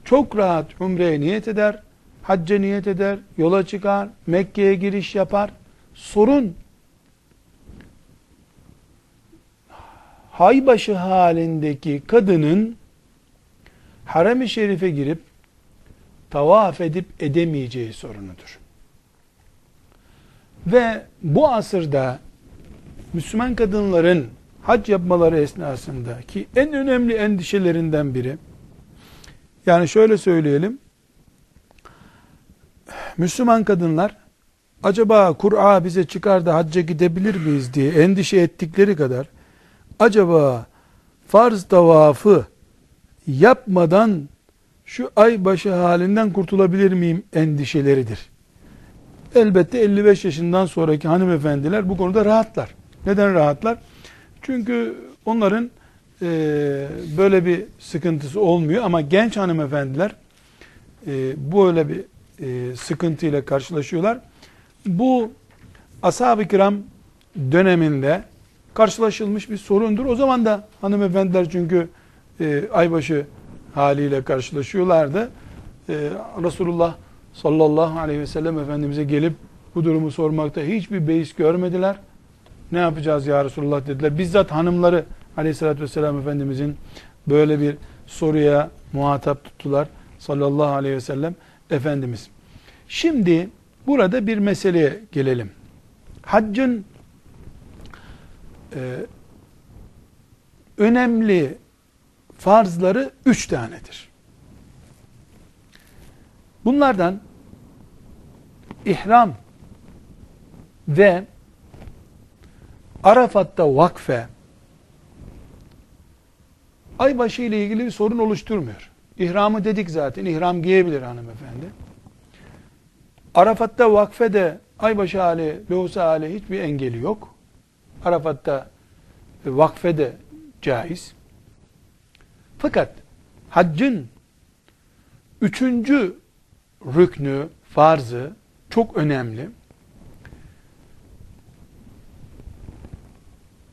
Speaker 1: çok rahat umreye niyet eder, hacca niyet eder, yola çıkar, Mekke'ye giriş yapar. Sorun haybaşı halindeki kadının harem-i şerife girip tavaf edip edemeyeceği sorunudur. Ve bu asırda Müslüman kadınların hac yapmaları esnasında ki en önemli endişelerinden biri yani şöyle söyleyelim Müslüman kadınlar acaba Kur'a bize çıkar da hacca gidebilir miyiz diye endişe ettikleri kadar acaba farz tavafı yapmadan şu ay başı halinden kurtulabilir miyim endişeleridir. Elbette 55 yaşından sonraki hanımefendiler bu konuda rahatlar. Neden rahatlar? Çünkü onların e, böyle bir sıkıntısı olmuyor ama genç hanımefendiler e, böyle bir e, sıkıntıyla karşılaşıyorlar. Bu ashab-ı kiram döneminde karşılaşılmış bir sorundur. O zaman da hanımefendiler çünkü e, aybaşı haliyle karşılaşıyorlardı. E, Resulullah sallallahu aleyhi ve sellem Efendimiz'e gelip bu durumu sormakta hiçbir beis görmediler. Ne yapacağız ya Resulullah dediler. Bizzat hanımları aleyhissalatü vesselam Efendimizin böyle bir soruya muhatap tuttular. Sallallahu aleyhi ve sellem Efendimiz. Şimdi burada bir meseleye gelelim. Haccın e, önemli farzları üç tanedir. Bunlardan ihram ve Arafat'ta vakfe aybaşı ile ilgili bir sorun oluşturmuyor. İhramı dedik zaten. İhram giyebilir hanımefendi. Arafat'ta vakfede aybaşı hali, lohusa hali hiçbir engeli yok. Arafat'ta vakfede caiz. Fakat haccın üçüncü rüknü, farzı çok önemli.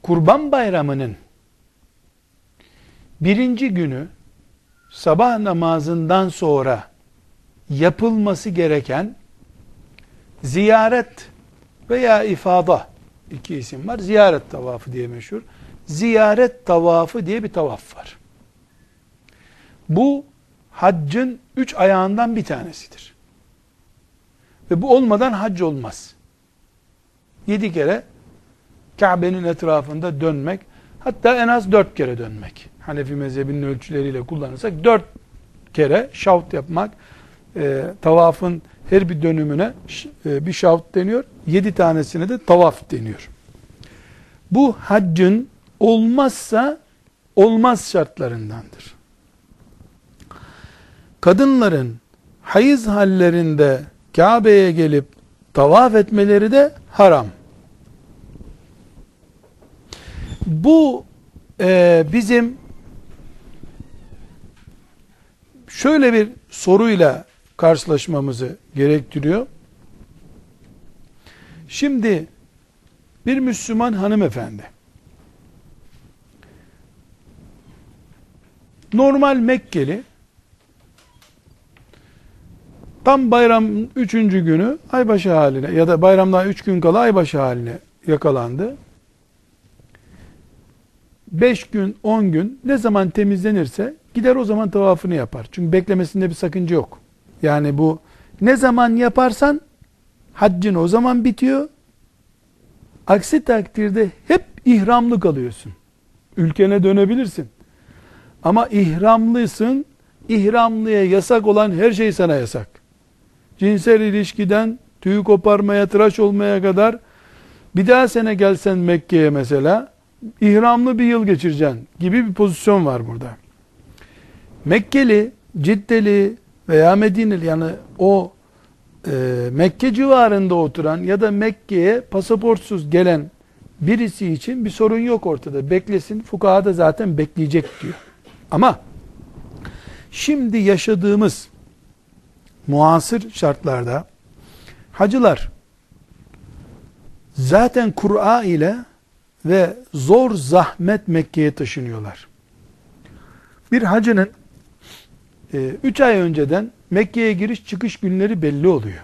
Speaker 1: Kurban bayramının birinci günü sabah namazından sonra yapılması gereken ziyaret veya ifada iki isim var. Ziyaret tavafı diye meşhur. Ziyaret tavafı diye bir tavaf var. Bu haccın üç ayağından bir tanesidir. Ve bu olmadan hac olmaz. Yedi kere Kabe'nin etrafında dönmek, hatta en az dört kere dönmek. Hanefi mezhebinin ölçüleriyle kullanırsak dört kere şavt yapmak, e, tavafın her bir dönümüne e, bir şavt deniyor. Yedi tanesine de tavaf deniyor. Bu haccın olmazsa olmaz şartlarındandır. Kadınların hayız hallerinde Kabe'ye gelip tavaf etmeleri de haram. Bu e, bizim şöyle bir soruyla karşılaşmamızı gerektiriyor. Şimdi bir Müslüman hanımefendi normal Mekkeli tam bayram üçüncü günü aybaşı haline ya da bayramdan üç gün kala aybaşı haline yakalandı. Beş gün, on gün ne zaman temizlenirse gider o zaman tavafını yapar. Çünkü beklemesinde bir sakınca yok. Yani bu ne zaman yaparsan haccın o zaman bitiyor. Aksi takdirde hep ihramlı kalıyorsun. Ülkene dönebilirsin. Ama ihramlısın. İhramlıya yasak olan her şey sana yasak. Cinsel ilişkiden tüy koparmaya, tıraş olmaya kadar bir daha sene gelsen Mekke'ye mesela ihramlı bir yıl geçireceksin gibi bir pozisyon var burada. Mekkeli, Ciddeli veya Medineli yani o e, Mekke civarında oturan ya da Mekke'ye pasaportsuz gelen birisi için bir sorun yok ortada. Beklesin. Fukaha da zaten bekleyecek diyor. Ama şimdi yaşadığımız muasır şartlarda hacılar zaten Kur'a ile ve zor zahmet Mekke'ye taşınıyorlar. Bir hacının 3 e, ay önceden Mekke'ye giriş çıkış günleri belli oluyor.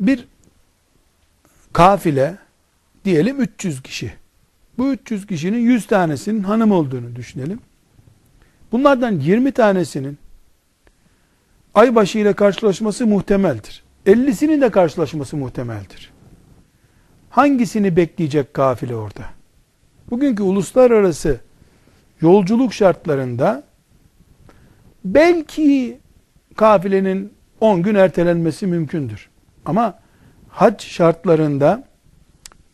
Speaker 1: Bir kafile diyelim 300 kişi. Bu 300 kişinin 100 tanesinin hanım olduğunu düşünelim. Bunlardan 20 tanesinin aybaşı ile karşılaşması muhtemeldir. 50'sinin de karşılaşması muhtemeldir. Hangisini bekleyecek kafile orada? Bugünkü uluslararası yolculuk şartlarında belki kafilenin 10 gün ertelenmesi mümkündür. Ama hac şartlarında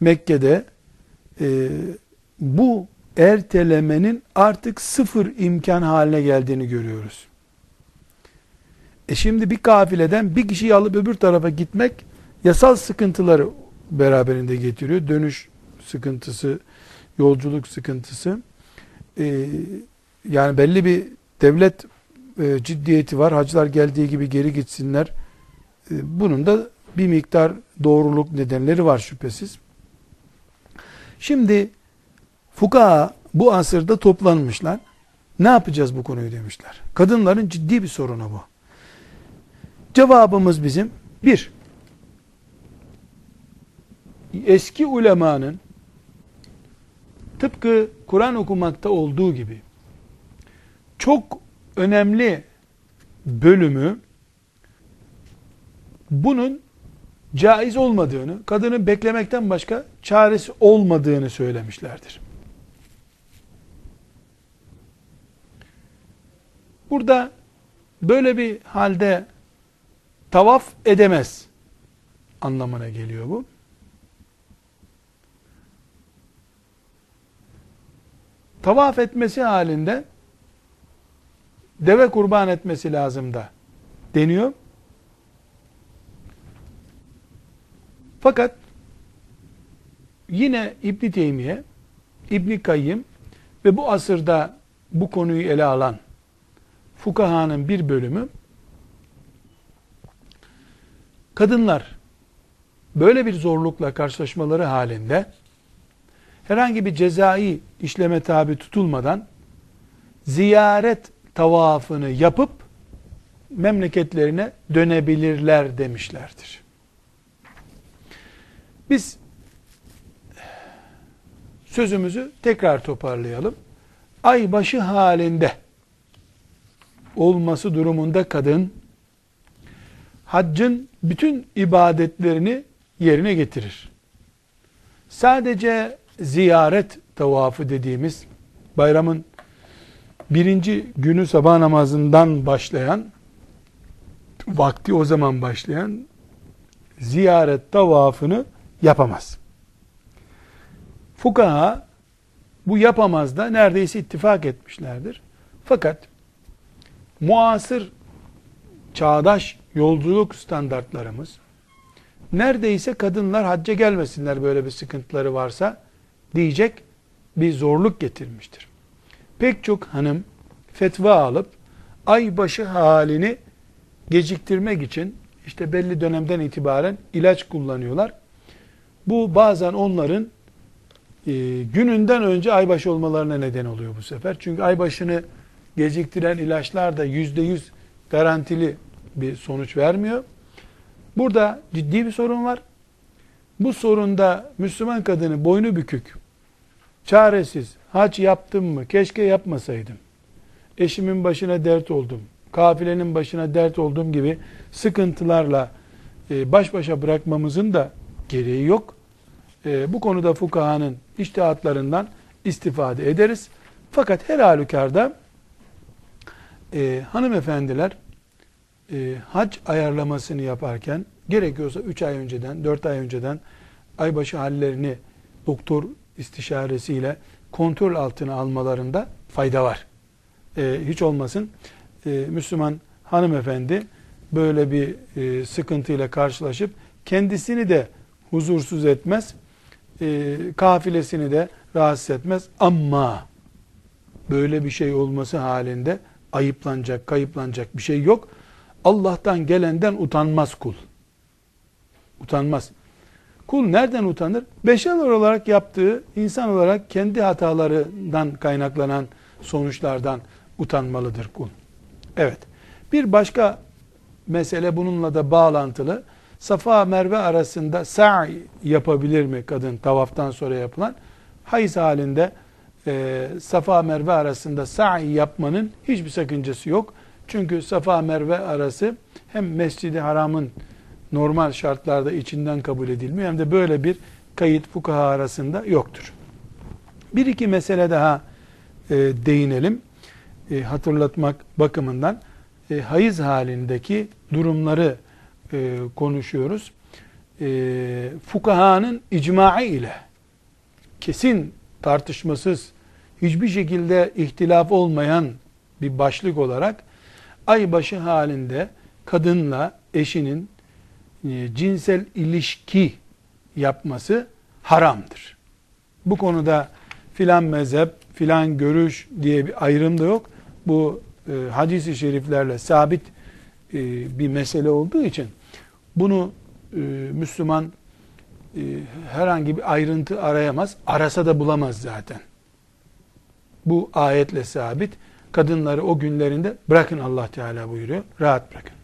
Speaker 1: Mekke'de e, bu ertelemenin artık sıfır imkan haline geldiğini görüyoruz. E şimdi bir kafileden bir kişiyi alıp öbür tarafa gitmek yasal sıkıntıları beraberinde getiriyor. Dönüş sıkıntısı, yolculuk sıkıntısı. Ee, yani belli bir devlet e, ciddiyeti var. Hacılar geldiği gibi geri gitsinler. E, bunun da bir miktar doğruluk nedenleri var şüphesiz. Şimdi fukaha bu asırda toplanmışlar. Ne yapacağız bu konuyu demişler. Kadınların ciddi bir sorunu bu. Cevabımız bizim bir, eski ulemanın tıpkı Kur'an okumakta olduğu gibi çok önemli bölümü bunun caiz olmadığını, kadının beklemekten başka çaresi olmadığını söylemişlerdir. Burada böyle bir halde tavaf edemez anlamına geliyor bu. tavaf etmesi halinde deve kurban etmesi lazım da deniyor. Fakat yine İbn Teymiye, İbn Kayyım ve bu asırda bu konuyu ele alan fukahanın bir bölümü kadınlar böyle bir zorlukla karşılaşmaları halinde herhangi bir cezai işleme tabi tutulmadan ziyaret tavafını yapıp memleketlerine dönebilirler demişlerdir. Biz sözümüzü tekrar toparlayalım. Aybaşı halinde olması durumunda kadın haccın bütün ibadetlerini yerine getirir. Sadece ziyaret tavafı dediğimiz bayramın birinci günü sabah namazından başlayan vakti o zaman başlayan ziyaret tavafını yapamaz. Fukaha bu yapamaz da neredeyse ittifak etmişlerdir. Fakat muasır çağdaş yolculuk standartlarımız neredeyse kadınlar hacca gelmesinler böyle bir sıkıntıları varsa diyecek bir zorluk getirmiştir. Pek çok hanım fetva alıp aybaşı halini geciktirmek için işte belli dönemden itibaren ilaç kullanıyorlar. Bu bazen onların e, gününden önce aybaşı olmalarına neden oluyor bu sefer. Çünkü aybaşını geciktiren ilaçlar da yüzde yüz garantili bir sonuç vermiyor. Burada ciddi bir sorun var. Bu sorunda Müslüman kadını boynu bükük, çaresiz, haç yaptım mı, keşke yapmasaydım, eşimin başına dert oldum, kafilenin başına dert olduğum gibi sıkıntılarla e, baş başa bırakmamızın da gereği yok. E, bu konuda fukahanın iştihatlarından istifade ederiz. Fakat her halükarda e, hanımefendiler e, hac ayarlamasını yaparken gerekiyorsa 3 ay önceden, 4 ay önceden aybaşı hallerini doktor istişaresiyle kontrol altına almalarında fayda var. E, hiç olmasın e, Müslüman hanımefendi böyle bir e, sıkıntıyla karşılaşıp kendisini de huzursuz etmez, e, kafilesini de rahatsız etmez. Ama böyle bir şey olması halinde ayıplanacak, kayıplanacak bir şey yok. Allah'tan gelenden utanmaz kul. Utanmaz. Kul nereden utanır? Beşer olarak yaptığı, insan olarak kendi hatalarından kaynaklanan sonuçlardan utanmalıdır kul. Evet. Bir başka mesele bununla da bağlantılı. Safa Merve arasında sa'i yapabilir mi kadın tavaftan sonra yapılan? Hayız halinde e, Safa Merve arasında sa'i yapmanın hiçbir sakıncası yok. Çünkü Safa Merve arası hem Mescid-i Haram'ın normal şartlarda içinden kabul edilmiyor hem de böyle bir kayıt fukaha arasında yoktur. Bir iki mesele daha e, değinelim. E, hatırlatmak bakımından e, hayız halindeki durumları e, konuşuyoruz. E, fukahanın icmaı ile kesin tartışmasız hiçbir şekilde ihtilaf olmayan bir başlık olarak aybaşı halinde kadınla eşinin e, cinsel ilişki yapması haramdır. Bu konuda filan mezhep, filan görüş diye bir ayrım da yok. Bu e, hadis-i şeriflerle sabit e, bir mesele olduğu için bunu Müslüman herhangi bir ayrıntı arayamaz. Arasa da bulamaz zaten. Bu ayetle sabit. Kadınları o günlerinde bırakın Allah Teala buyuruyor. Rahat bırakın.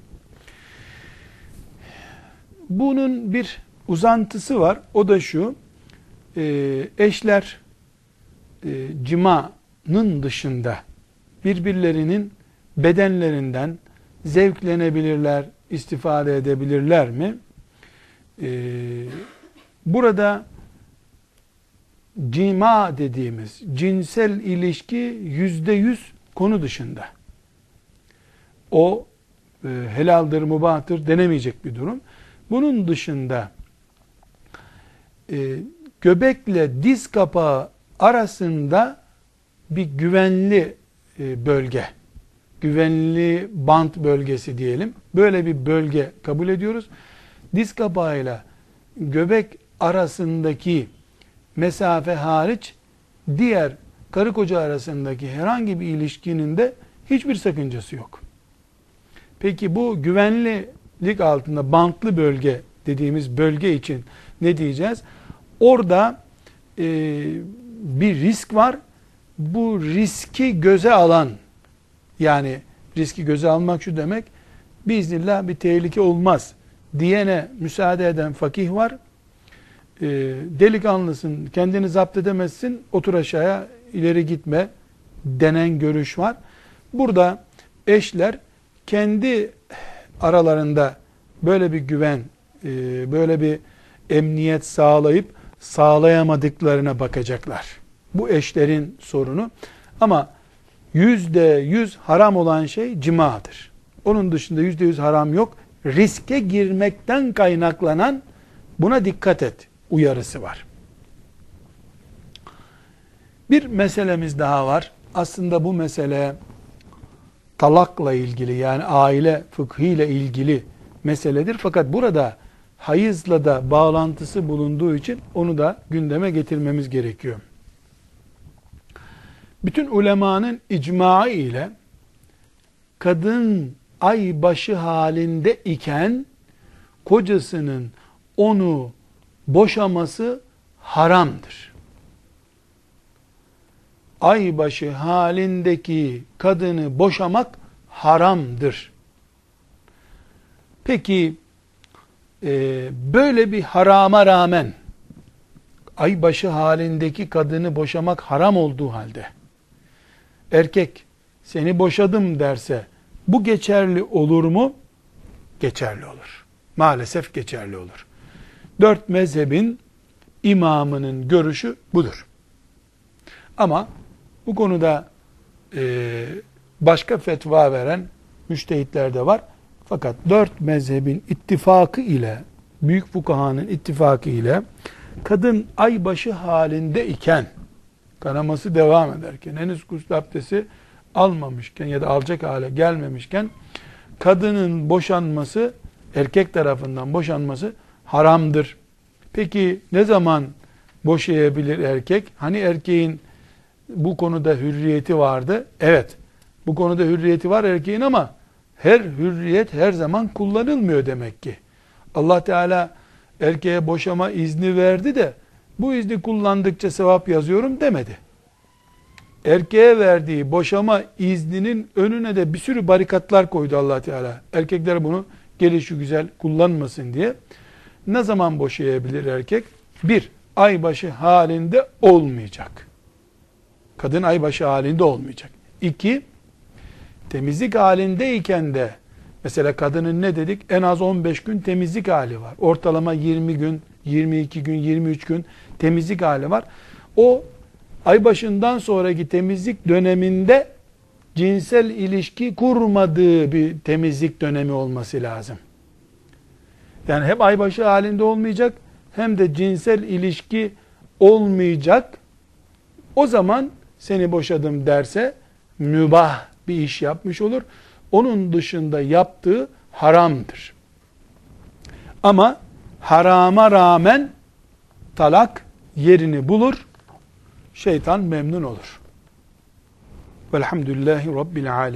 Speaker 1: Bunun bir uzantısı var. O da şu. E, eşler e, cimanın dışında birbirlerinin bedenlerinden zevklenebilirler, istifade edebilirler mi? Ee, burada cima dediğimiz cinsel ilişki yüzde yüz konu dışında. O e, helaldir, mubahtır denemeyecek bir durum. Bunun dışında e, göbekle diz kapağı arasında bir güvenli e, bölge, güvenli bant bölgesi diyelim. Böyle bir bölge kabul ediyoruz. Diz kapağıyla göbek arasındaki mesafe hariç diğer karı koca arasındaki herhangi bir ilişkinin de hiçbir sakıncası yok. Peki bu güvenlilik altında bantlı bölge dediğimiz bölge için ne diyeceğiz? Orada e, bir risk var. Bu riski göze alan yani riski göze almak şu demek biiznillah bir tehlike olmaz diyene müsaade eden fakih var. E, delikanlısın kendini zapt edemezsin otur aşağıya ileri gitme denen görüş var. Burada eşler kendi aralarında böyle bir güven, e, böyle bir emniyet sağlayıp sağlayamadıklarına bakacaklar. Bu eşlerin sorunu. Ama yüzde yüz haram olan şey cimadır. Onun dışında yüzde yüz haram yok. Riske girmekten kaynaklanan buna dikkat et uyarısı var. Bir meselemiz daha var. Aslında bu mesele talakla ilgili yani aile fıkhıyla ilgili meseledir. Fakat burada hayızla da bağlantısı bulunduğu için onu da gündeme getirmemiz gerekiyor. Bütün ulemanın icmaı ile kadın ay başı halinde iken kocasının onu boşaması haramdır. Ay başı halindeki kadını boşamak haramdır. Peki e, böyle bir harama rağmen aybaşı halindeki kadını boşamak haram olduğu halde erkek seni boşadım derse bu geçerli olur mu? Geçerli olur. Maalesef geçerli olur. Dört mezhebin imamının görüşü budur. Ama bu konuda e, başka fetva veren müştehitler de var. Fakat dört mezhebin ittifakı ile, büyük fukahanın ittifakı ile kadın aybaşı halinde iken, kanaması devam ederken, henüz gusül abdesti almamışken ya da alacak hale gelmemişken, kadının boşanması, erkek tarafından boşanması haramdır. Peki ne zaman boşayabilir erkek? Hani erkeğin bu konuda hürriyeti vardı. Evet, bu konuda hürriyeti var erkeğin ama her hürriyet her zaman kullanılmıyor demek ki. Allah Teala erkeğe boşama izni verdi de bu izni kullandıkça sevap yazıyorum demedi. Erkeğe verdiği boşama izninin önüne de bir sürü barikatlar koydu Allah Teala. Erkekler bunu gelişi güzel kullanmasın diye. Ne zaman boşayabilir erkek? Bir, aybaşı halinde olmayacak. Kadın aybaşı halinde olmayacak. İki, temizlik halindeyken de mesela kadının ne dedik? En az 15 gün temizlik hali var. Ortalama 20 gün, 22 gün, 23 gün temizlik hali var. O ay başından sonraki temizlik döneminde cinsel ilişki kurmadığı bir temizlik dönemi olması lazım. Yani hem aybaşı halinde olmayacak hem de cinsel ilişki olmayacak. O zaman seni boşadım derse mübah bir iş yapmış olur. Onun dışında yaptığı haramdır. Ama harama rağmen talak yerini bulur. Şeytan memnun olur. Velhamdülillahi Rabbil Alemin.